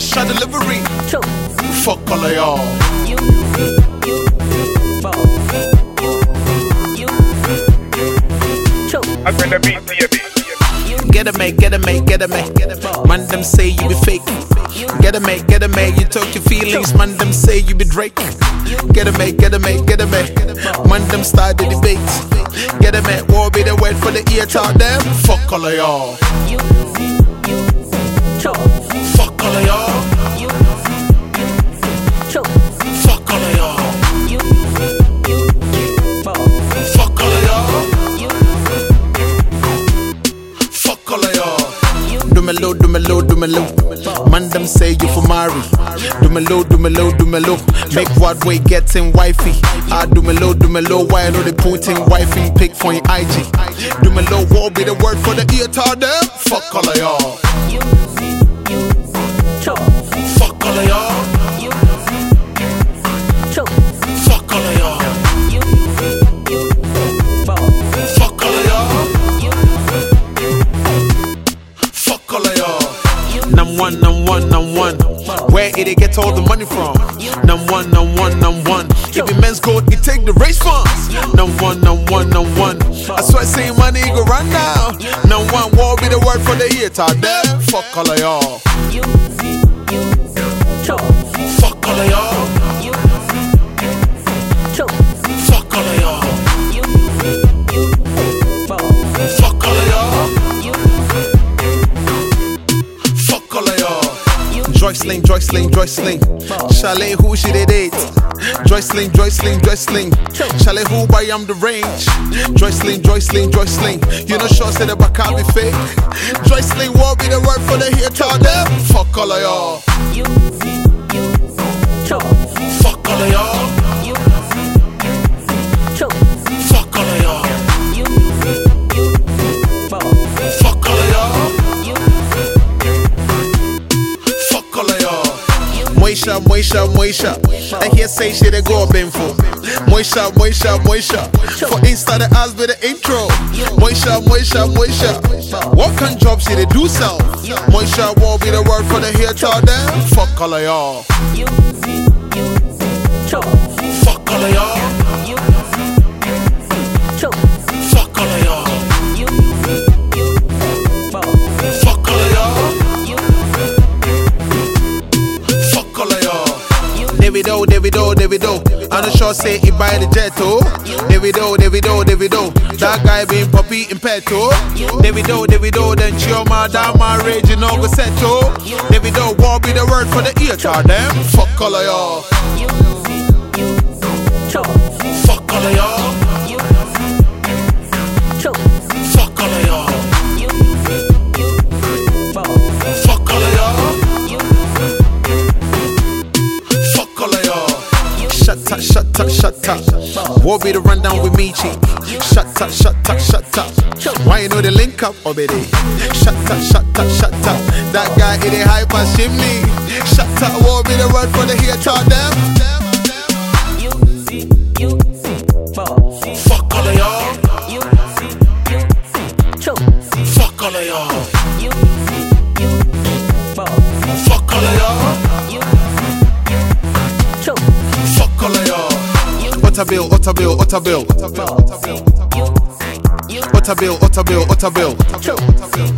special delivery. True. Fuck all of y'all. You, you, ball. You, true. I bring the beat to your beat. Get a mate, get a mate, get a mate. Man, them say you be fake. Get a mate, get a mate, you talk your feelings. Man, them say you be Drake. Get a mate, get a mate, get a mate. Man, them start the debate. Get a mate, war be the word for the ear talk them. Fuck all of y'all. You, you, true. Fuck Fuck all of y'all. Do me low. Man, them say you for marry. Do me low, do me low, do me low. Make what way getting wifey. I do me low, do me low. Why I know they putting wifey pic for your IG. Do me low, what be the word for the ear them? Fuck all of y'all. Num one, num one, num one. Where did they get all the money from? Num one, num one, num one. If it men's gold, it take the race funds. Num one, num one, num one. I swear, say money go run now. Num one, war be the word for the year. Tell fuck all of y'all. Y'all. Joyceling, Joyceling, Joyceling. Chalet, who she did it? Joyceling, Joyceling, Joyceling. Chalet, who I am the range. Joyceling, Joyceling, Joyceling. You know, sure said back can't be fake. Joyceling, what be the word for the here? Tell them, fuck all of y'all. Moisha, Moisha, Moisha. I hear say shit they go up in info. Moisha, Moisha, Moisha. For Insta the ass with the intro. Moisha, Moisha, Moisha. What kind job shit they do sell? Moisha won't be the word for the tell them. Fuck all of y'all. I'm not sure say he buy the jet oh. Davido, Davido, Davido. That guy been poppy in petto. Davido, Davido, then Chioma, that my rage, you know, go settle. Davido, what be the word for the ear? Tell them, fuck all of y'all. Fuck all of y'all. What be the rundown with me, Michi? Shut up, shut up, shut up. Why you know the link up, oh, Obede? Shut up, shut up, shut up. That guy in a hype and chimney. Shut up, what be the word for the here tell them? Otterville, Otterville, Otterville. Otterville, Otterville, Otterville. Otterville.